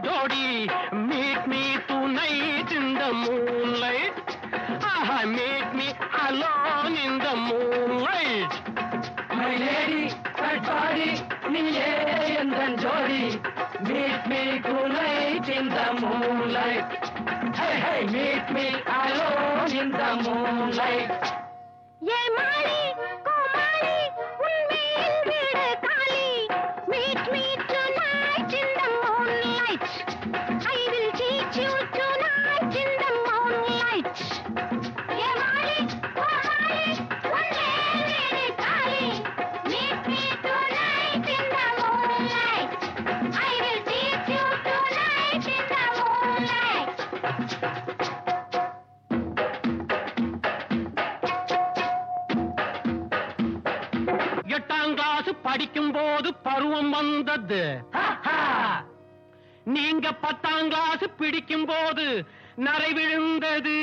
Dodi, meet me tonight in the moonlight. Ah, meet me alone in the moonlight. My lady, my body, Niye and Jodi, meet me tonight in the moonlight. Hey, hey, meet me alone in the moonlight. Yeah, Molly. எட்டாம் class படிக்கும் போது பருவம் வந்தது. நீங்க பத்தாம் class பிடிக்கும் போது நரை விழுந்தது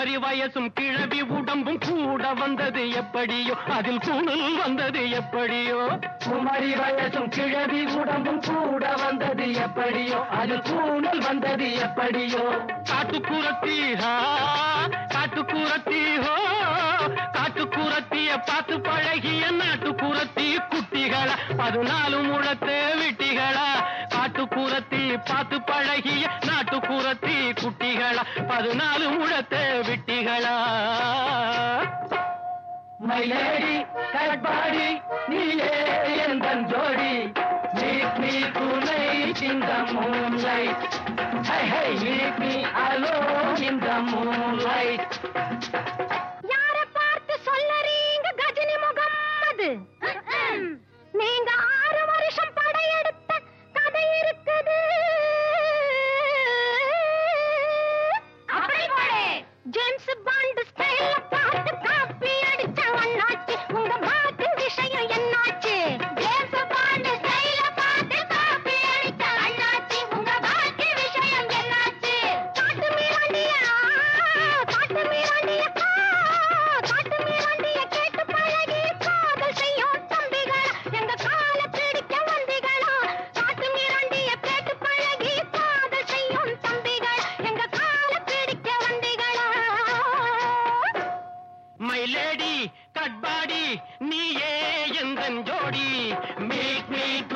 குமரி வயசும் கிழவி உடம்பும் கூட வந்தது எப்படியோ? அதில் குணல் வந்தது எப்படியோ? குமரி வயசும் கிழவி உடம்பும் கூட வந்தது எப்படியோ? அது கூணல் வந்தது எப்படியோ? காட்டுக்குரத்தி காட்டுக்குரத்தி ஹோ காட்டுக்குரத்திய பார்த்து பழகிய நாட்டுக்குரத்தி குட்டிகளா? பதினாலு முழத்து விட்டிகளா? காட்டுக்குரத்தி பார்த்து பழகிய நாட்டுக்குரத்தி குட்டிகளா? பதினாலு முழத்து விட்டிகளா? மை லேடி கட்பாடி நீயே எந்தன் ஜோடி? tonight in the moonlight Hey, hey, meet me alone in the moonlight யார பார்த்து சொல்லறீங்க கஜினி முகம்மது கட்பாடி நீயே எந்த ஜோடி? Meet meet